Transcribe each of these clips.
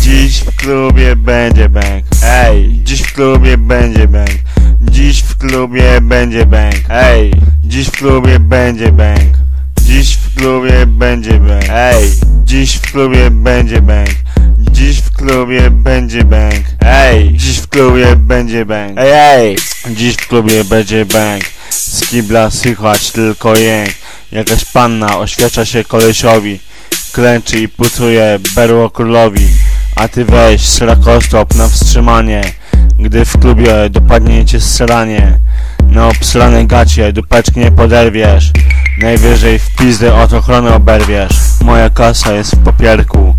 Dziś w klubie będzie bank. Ej, dziś w klubie będzie bank. Dziś w klubie będzie bank. Ej, dziś w klubie będzie bank. Dziś w klubie będzie bank. Ej, dziś w klubie będzie bank. Dziś w klubie będzie bank. Ej, dziś w klubie będzie bank. Ej, ej, dziś w klubie będzie bank. Z kibla słychać tylko jęk. Jakaś panna oświadcza się kolesiowi. Klęczy i pucuje berło królowi. A ty weź srakostop na wstrzymanie. Gdy w klubie dopadnie cię sranie. Na obsrane gacie dupeczki nie poderwiesz. Najwyżej w pizdę od ochrony oberwiesz. Moja kasa jest w papierku.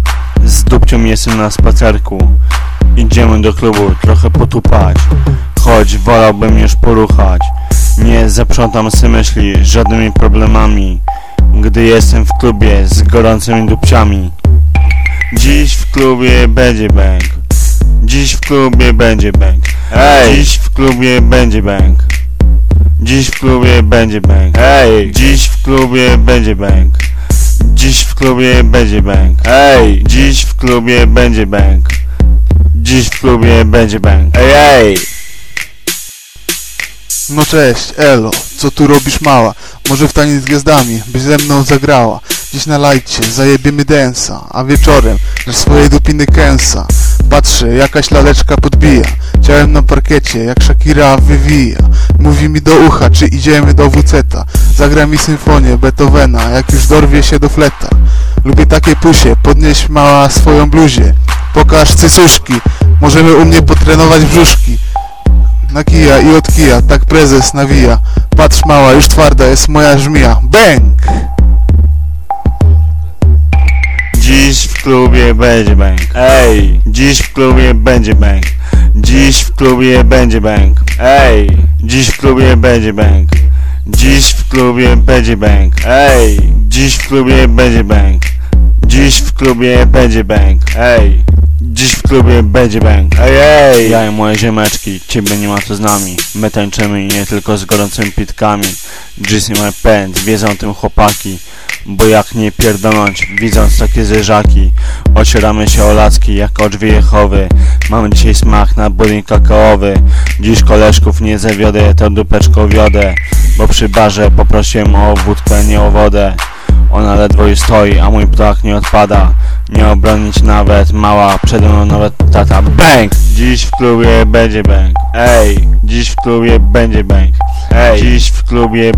Z dupcią jestem na spacerku. Idziemy do klubu trochę potupać. Choć wolałbym już poruchać. Nie zaprzątam sobie myśli żadnymi problemami. Gdy jestem w klubie z gorącymi dupciami. Dziś w klubie będzie bank. Dziś w klubie będzie bank. Ej! Dziś w klubie będzie bank. Dziś w klubie będzie bank. Ej! Dziś w klubie będzie bank. Dziś w klubie będzie bank. Ej! Dziś w klubie będzie bank. Dziś w klubie będzie bank. Ej, ej! No cześć, Elo, co tu robisz mała? Może w taniec z gwiazdami byś ze mną zagrała Dziś na lajcie zajebiemy densa A wieczorem na swojej dupiny kęsa. Patrzę, jakaś laleczka podbija Ciałem na parkiecie, jak Shakira wywija. Mówi mi do ucha, czy idziemy do WC-ta Zagra mi symfonię Beethovena, jak już dorwie się do fleta. Lubię takie pusie, podnieś mała swoją bluzie. Pokaż cycuszki, możemy u mnie potrenować brzuszki. Na kija i od kija, tak prezes nawija. Patrz mała, już twarda jest moja żmija. Bęk! Dziś w klubie będzie bank. Ej! Dziś w klubie będzie bank. Dziś w klubie będzie bank. Ej! Dziś w klubie będzie bank. Dziś w klubie będzie bank. Ej! Dziś w klubie będzie bank. Dziś w klubie będzie bank. Ej! Dziś w klubie będzie bank. Ej, ej! Ja i moje ziemeczki, ciebie nie ma tu z nami. My tańczymy i nie tylko z gorącymi pitkami. Dziś i my pęd, wiedzą tym chłopaki. Bo jak nie pierdolnąć, widząc takie zerzaki Ocieramy się o lacki jak o drzwi Jehowy Mamy dzisiaj smak na budyń kakaowy Dziś koleżków nie zawiodę, to dupeczką wiodę Bo przy barze poprosiłem o wódkę, nie o wodę Ona ledwo już stoi, a mój ptak nie odpada. Nie obronić nawet, mała, przede mną nawet tata. Bang! Dziś w klubie będzie bang Ej, dziś w klubie będzie bang Ej, dziś w klubie